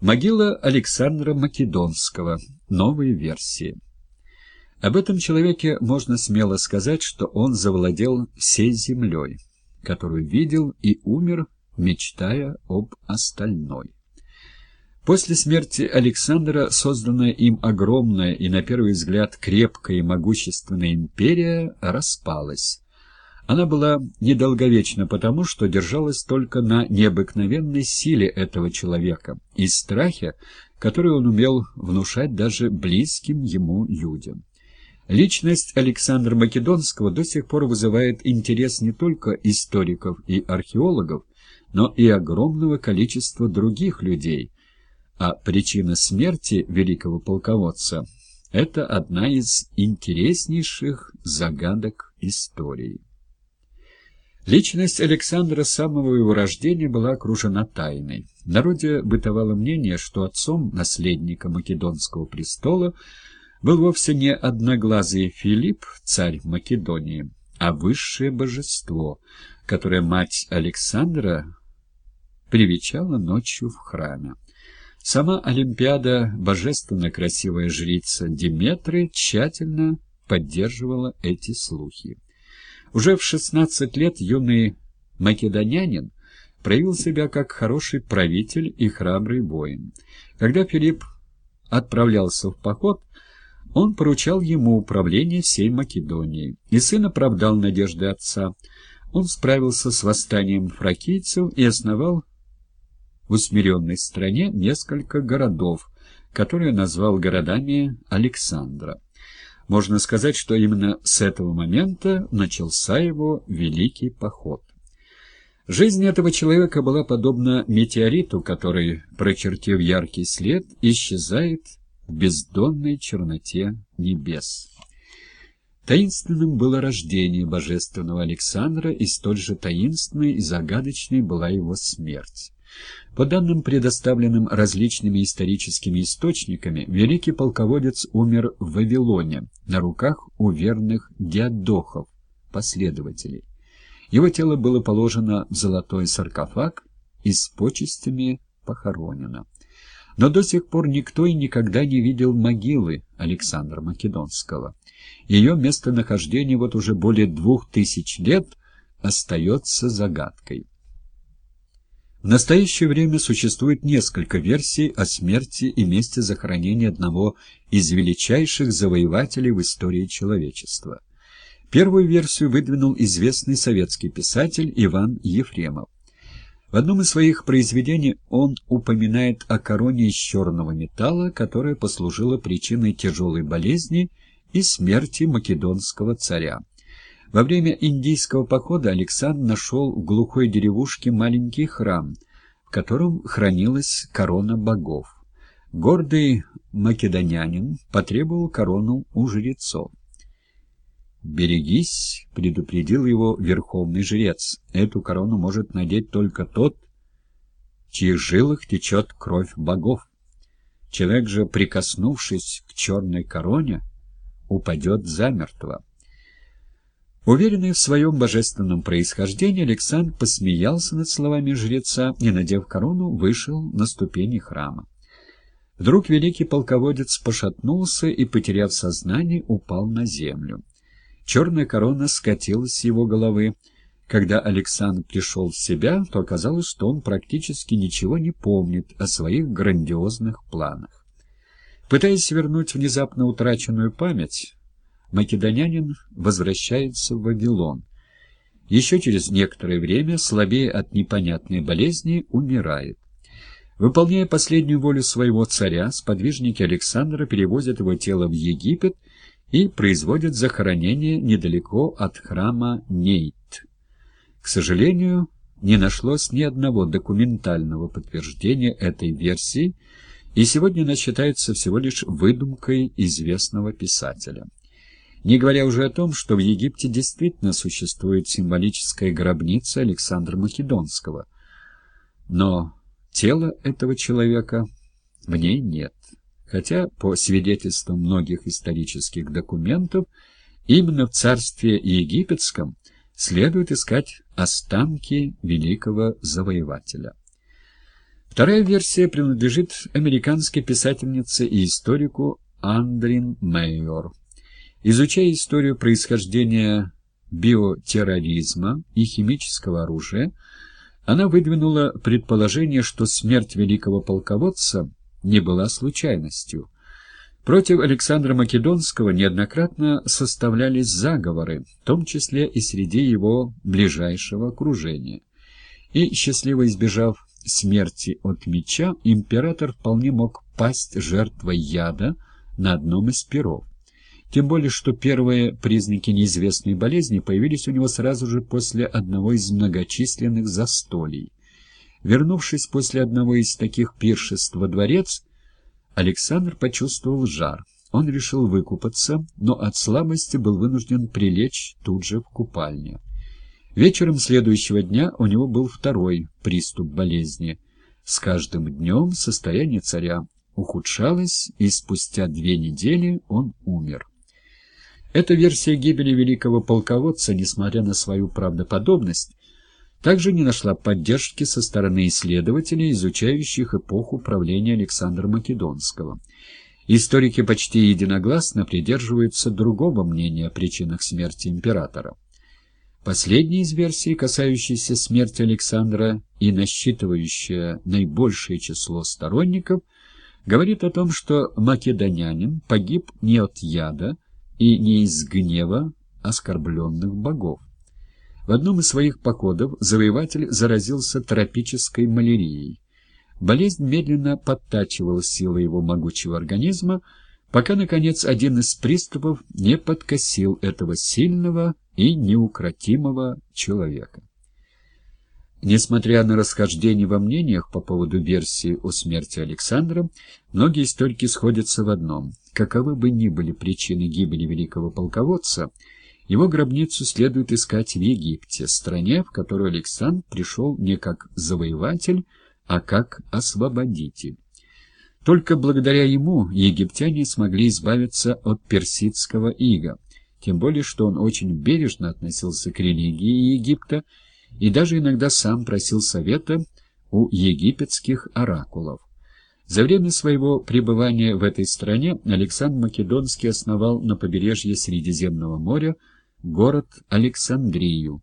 Могила Александра Македонского. Новые версии. Об этом человеке можно смело сказать, что он завладел всей землей, которую видел и умер, мечтая об остальной. После смерти Александра созданная им огромная и, на первый взгляд, крепкая и могущественная империя распалась. Она была недолговечна потому, что держалась только на необыкновенной силе этого человека и страхе, который он умел внушать даже близким ему людям. Личность Александра Македонского до сих пор вызывает интерес не только историков и археологов, но и огромного количества других людей, а причина смерти великого полководца – это одна из интереснейших загадок истории. Личность Александра с самого его рождения была окружена тайной. В народе бытовало мнение, что отцом наследника Македонского престола был вовсе не одноглазый Филипп, царь Македонии, а высшее божество, которое мать Александра привечала ночью в храме. Сама Олимпиада, божественно красивая жрица Диметры, тщательно поддерживала эти слухи. Уже в 16 лет юный македонянин проявил себя как хороший правитель и храбрый воин. Когда Филипп отправлялся в поход, он поручал ему управление всей Македонией, и сын оправдал надежды отца. Он справился с восстанием фракийцев и основал в усмиренной стране несколько городов, которые назвал городами Александра. Можно сказать, что именно с этого момента начался его великий поход. Жизнь этого человека была подобна метеориту, который, прочертив яркий след, исчезает в бездонной черноте небес. Таинственным было рождение божественного Александра, и столь же таинственной и загадочной была его смерть. По данным, предоставленным различными историческими источниками, великий полководец умер в Вавилоне на руках у верных диадохов, последователей. Его тело было положено в золотой саркофаг и с почестями похоронено. Но до сих пор никто и никогда не видел могилы Александра Македонского. Ее местонахождение вот уже более двух тысяч лет остается загадкой. В настоящее время существует несколько версий о смерти и месте захоронения одного из величайших завоевателей в истории человечества. Первую версию выдвинул известный советский писатель Иван Ефремов. В одном из своих произведений он упоминает о короне из черного металла, которая послужила причиной тяжелой болезни и смерти македонского царя. Во время индийского похода Александр нашел в глухой деревушке маленький храм, в котором хранилась корона богов. Гордый македонянин потребовал корону у жрецов. «Берегись», — предупредил его верховный жрец, — «эту корону может надеть только тот, в чьих жилах течет кровь богов. Человек же, прикоснувшись к черной короне, упадет замертво». Уверенный в своем божественном происхождении, Александр посмеялся над словами жреца и, надев корону, вышел на ступени храма. Вдруг великий полководец пошатнулся и, потеряв сознание, упал на землю. Черная корона скатилась с его головы. Когда Александр пришел в себя, то оказалось, что он практически ничего не помнит о своих грандиозных планах. Пытаясь вернуть внезапно утраченную память, македонянин возвращается в Вавилон. Еще через некоторое время, слабее от непонятной болезни, умирает. Выполняя последнюю волю своего царя, сподвижники Александра перевозят его тело в Египет и производят захоронение недалеко от храма Нейт. К сожалению, не нашлось ни одного документального подтверждения этой версии, и сегодня она считается всего лишь выдумкой известного писателя. Не говоря уже о том, что в Египте действительно существует символическая гробница Александра Македонского. Но тела этого человека в ней нет. Хотя, по свидетельствам многих исторических документов, именно в царстве египетском следует искать останки великого завоевателя. Вторая версия принадлежит американской писательнице и историку Андрин Мейор. Изучая историю происхождения биотерроризма и химического оружия, она выдвинула предположение, что смерть великого полководца не была случайностью. Против Александра Македонского неоднократно составлялись заговоры, в том числе и среди его ближайшего окружения. И, счастливо избежав смерти от меча, император вполне мог пасть жертвой яда на одном из перов. Тем более, что первые признаки неизвестной болезни появились у него сразу же после одного из многочисленных застолий. Вернувшись после одного из таких пиршеств во дворец, Александр почувствовал жар. Он решил выкупаться, но от слабости был вынужден прилечь тут же в купальне. Вечером следующего дня у него был второй приступ болезни. С каждым днем состояние царя ухудшалось, и спустя две недели он умер. Эта версия гибели великого полководца, несмотря на свою правдоподобность, также не нашла поддержки со стороны исследователей, изучающих эпоху правления Александра Македонского. Историки почти единогласно придерживаются другого мнения о причинах смерти императора. Последняя из версий, касающаяся смерти Александра и насчитывающая наибольшее число сторонников, говорит о том, что македонянин погиб не от яда, и не из гнева оскорбленных богов. В одном из своих походов завоеватель заразился тропической малярией. Болезнь медленно подтачивала силы его могучего организма, пока, наконец, один из приступов не подкосил этого сильного и неукротимого человека. Несмотря на расхождение во мнениях по поводу версии о смерти Александра, многие историки сходятся в одном. Каковы бы ни были причины гибели великого полководца, его гробницу следует искать в Египте, стране, в которую Александр пришел не как завоеватель, а как освободитель. Только благодаря ему египтяне смогли избавиться от персидского ига, тем более что он очень бережно относился к религии Египта, и даже иногда сам просил совета у египетских оракулов. За время своего пребывания в этой стране Александр Македонский основал на побережье Средиземного моря город Александрию,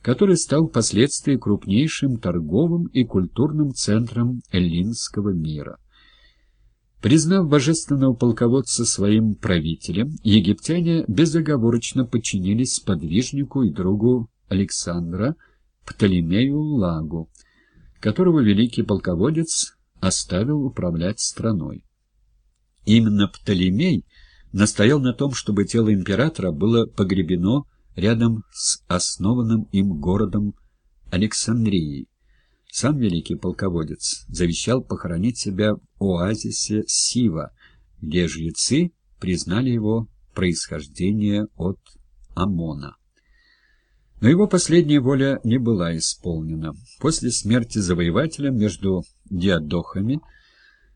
который стал впоследствии крупнейшим торговым и культурным центром эллинского мира. Признав божественного полководца своим правителем, египтяне безоговорочно подчинились подвижнику и другу Александра, Птолемею Лагу, которого великий полководец оставил управлять страной. Именно Птолемей настоял на том, чтобы тело императора было погребено рядом с основанным им городом Александрией. Сам великий полководец завещал похоронить себя в оазисе Сива, где жрецы признали его происхождение от Амона. Но его последняя воля не была исполнена. После смерти завоевателя между диадохами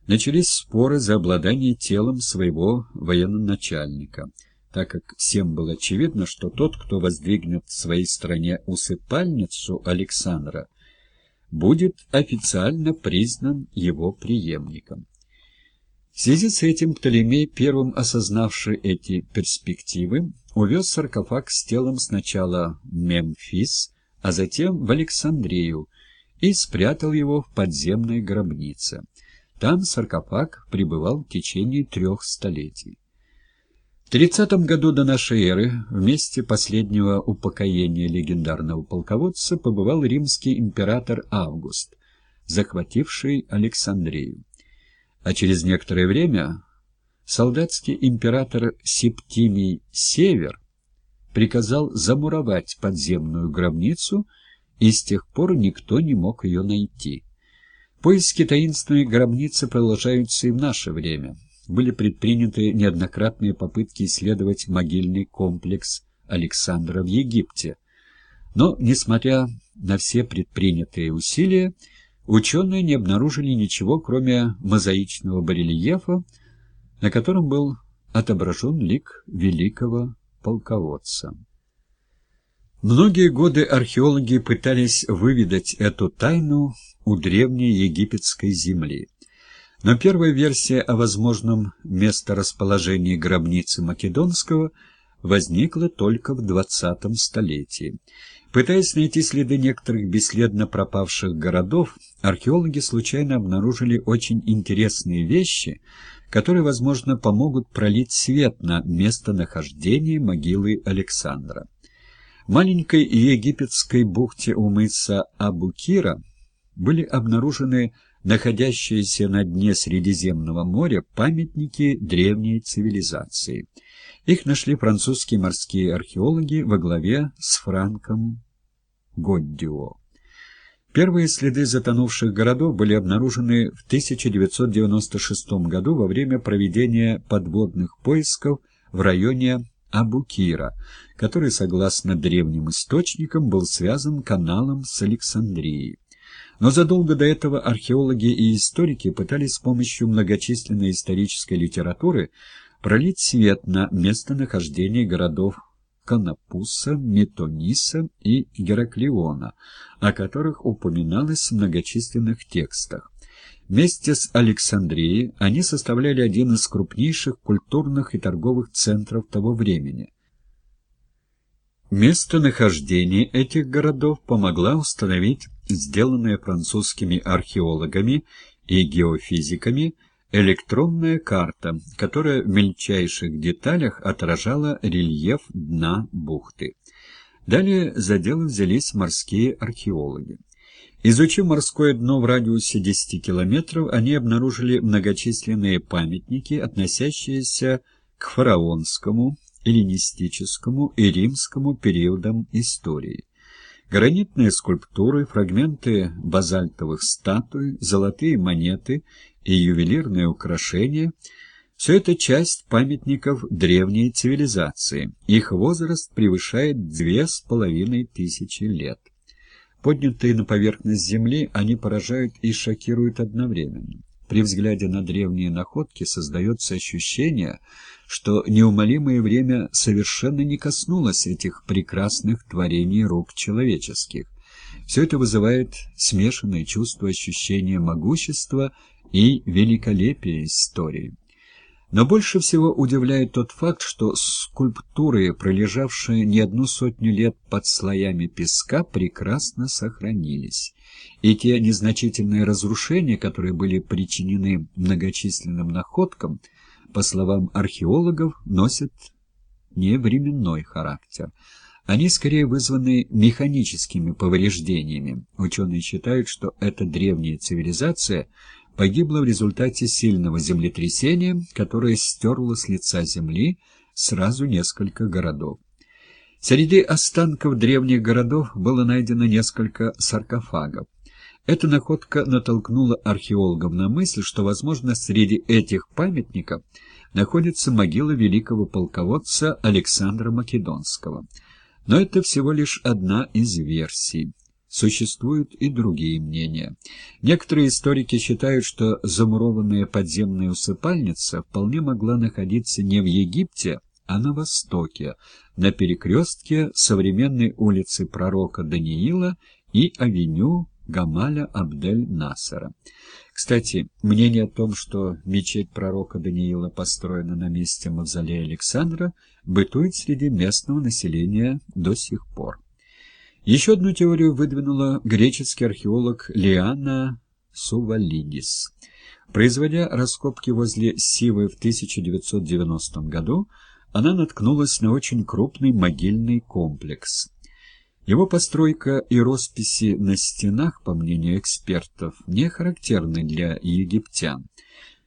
начались споры за обладание телом своего военачальника, так как всем было очевидно, что тот, кто воздвигнет в своей стране усыпальницу Александра, будет официально признан его преемником. В связи с этим Птолемей, первым осознавший эти перспективы, увез саркофаг с телом сначала в Мемфис, а затем в Александрию, и спрятал его в подземной гробнице. Там саркофаг пребывал в течение трех столетий. В тридцатом году до нашей эры в месте последнего упокоения легендарного полководца побывал римский император Август, захвативший Александрию. А через некоторое время солдатский император Септимий Север приказал замуровать подземную гробницу, и с тех пор никто не мог ее найти. Поиски таинственной гробницы продолжаются и в наше время. Были предприняты неоднократные попытки исследовать могильный комплекс Александра в Египте. Но, несмотря на все предпринятые усилия, ученые не обнаружили ничего, кроме мозаичного барельефа, на котором был отображен лик великого полководца. Многие годы археологи пытались выведать эту тайну у древней египетской земли. Но первая версия о возможном месторасположении гробницы Македонского возникла только в XX столетии. Пытаясь найти следы некоторых бесследно пропавших городов, археологи случайно обнаружили очень интересные вещи, которые, возможно, помогут пролить свет на местонахождение могилы Александра маленькой египетской бухте у мыса Абукира были обнаружены находящиеся на дне Средиземного моря памятники древней цивилизации. Их нашли французские морские археологи во главе с Франком Годдио. Первые следы затонувших городов были обнаружены в 1996 году во время проведения подводных поисков в районе Абукира, который, согласно древним источникам, был связан каналом с Александрией. Но задолго до этого археологи и историки пытались с помощью многочисленной исторической литературы пролить свет на местонахождение городов Канапуса, Метониса и Гераклиона, о которых упоминалось в многочисленных текстах. Вместе с Александрией они составляли один из крупнейших культурных и торговых центров того времени. Местонахождение этих городов помогла установить сделанная французскими археологами и геофизиками электронная карта, которая в мельчайших деталях отражала рельеф дна бухты. Далее за дело взялись морские археологи. Изучив морское дно в радиусе 10 километров, они обнаружили многочисленные памятники, относящиеся к фараонскому, эллинистическому и римскому периодам истории. Гранитные скульптуры, фрагменты базальтовых статуй, золотые монеты и ювелирные украшения – все это часть памятников древней цивилизации. Их возраст превышает две с половиной тысячи лет. Поднятые на поверхность Земли, они поражают и шокируют одновременно. При взгляде на древние находки создается ощущение, что неумолимое время совершенно не коснулось этих прекрасных творений рук человеческих. Все это вызывает смешанное чувство ощущения могущества и великолепия истории. Но больше всего удивляет тот факт, что скульптуры, пролежавшие не одну сотню лет под слоями песка, прекрасно сохранились. И те незначительные разрушения, которые были причинены многочисленным находкам, по словам археологов, носят не временной характер. Они скорее вызваны механическими повреждениями. Ученые считают, что эта древняя цивилизация – погибла в результате сильного землетрясения, которое стерло с лица земли сразу несколько городов. Среди останков древних городов было найдено несколько саркофагов. Эта находка натолкнула археологов на мысль, что, возможно, среди этих памятников находится могила великого полководца Александра Македонского. Но это всего лишь одна из версий. Существуют и другие мнения. Некоторые историки считают, что замурованная подземная усыпальница вполне могла находиться не в Египте, а на востоке, на перекрестке современной улицы пророка Даниила и авеню Гамаля Абдель-Насара. Кстати, мнение о том, что мечеть пророка Даниила построена на месте мавзолея Александра, бытует среди местного населения до сих пор. Еще одну теорию выдвинула греческий археолог Лиана Сувалидис. Производя раскопки возле Сивы в 1990 году, она наткнулась на очень крупный могильный комплекс. Его постройка и росписи на стенах, по мнению экспертов, не характерны для египтян.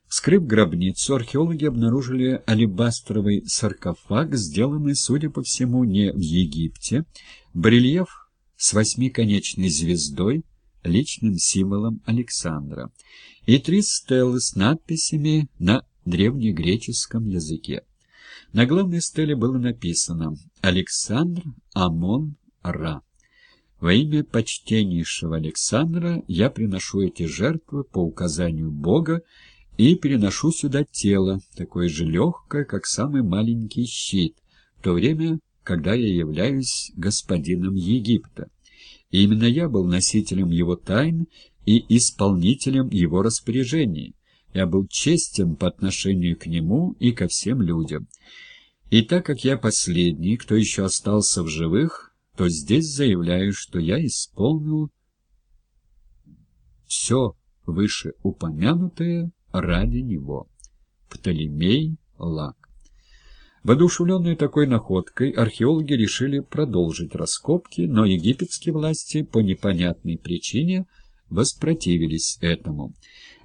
Вскрыв гробницу, археологи обнаружили алебастровый саркофаг, сделанный, судя по всему, не в Египте, барельеф с восьмиконечной звездой, личным символом Александра, и три стелы с надписями на древнегреческом языке. На главной стеле было написано «Александр Амон Ра». Во имя почтеннейшего Александра я приношу эти жертвы по указанию Бога и переношу сюда тело, такое же легкое, как самый маленький щит, в то время когда я являюсь господином Египта. И именно я был носителем его тайн и исполнителем его распоряжений. Я был честен по отношению к нему и ко всем людям. И так как я последний, кто еще остался в живых, то здесь заявляю, что я исполнил все вышеупомянутое ради него. Птолемей Лак. Воодушевленные такой находкой, археологи решили продолжить раскопки, но египетские власти по непонятной причине воспротивились этому.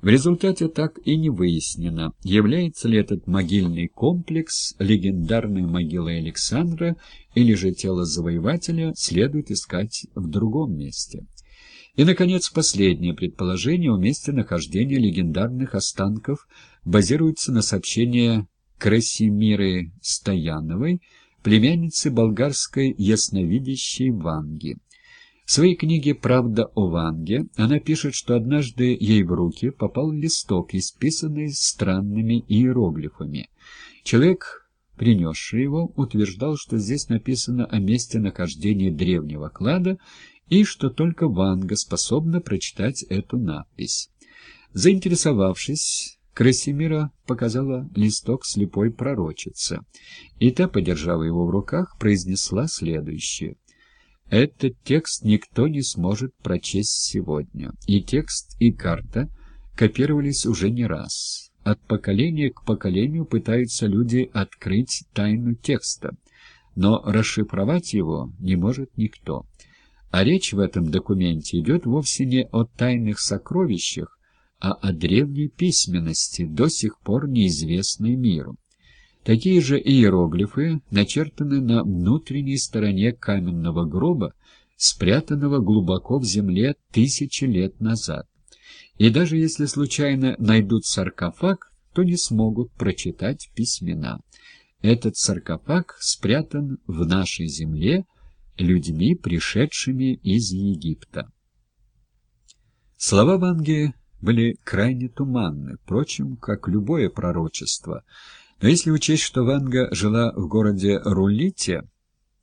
В результате так и не выяснено, является ли этот могильный комплекс легендарной могилой Александра или же тело завоевателя следует искать в другом месте. И, наконец, последнее предположение о месте нахождения легендарных останков базируется на сообщении Красимиры Стояновой, племянницы болгарской ясновидящей Ванги. В своей книге «Правда о Ванге» она пишет, что однажды ей в руки попал листок, исписанный странными иероглифами. Человек, принесший его, утверждал, что здесь написано о месте нахождения древнего клада и что только Ванга способна прочитать эту надпись. Заинтересовавшись, Красимира показала листок слепой пророчице, и та, подержав его в руках, произнесла следующее. «Этот текст никто не сможет прочесть сегодня, и текст, и карта копировались уже не раз. От поколения к поколению пытаются люди открыть тайну текста, но расшифровать его не может никто. А речь в этом документе идет вовсе не о тайных сокровищах, а о древней письменности, до сих пор неизвестной миру. Такие же иероглифы начертаны на внутренней стороне каменного гроба, спрятанного глубоко в земле тысячи лет назад. И даже если случайно найдут саркофаг, то не смогут прочитать письмена. Этот саркофаг спрятан в нашей земле людьми, пришедшими из Египта. Слова Ванги были крайне туманны, впрочем, как любое пророчество. Но если учесть, что Ванга жила в городе Рулите,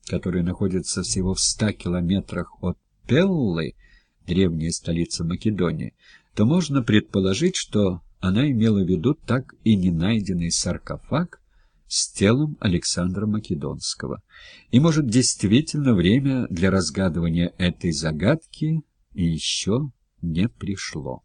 который находится всего в ста километрах от Пеллы, древней столицы Македонии, то можно предположить, что она имела в виду так и не найденный саркофаг с телом Александра Македонского. И, может, действительно время для разгадывания этой загадки еще не пришло.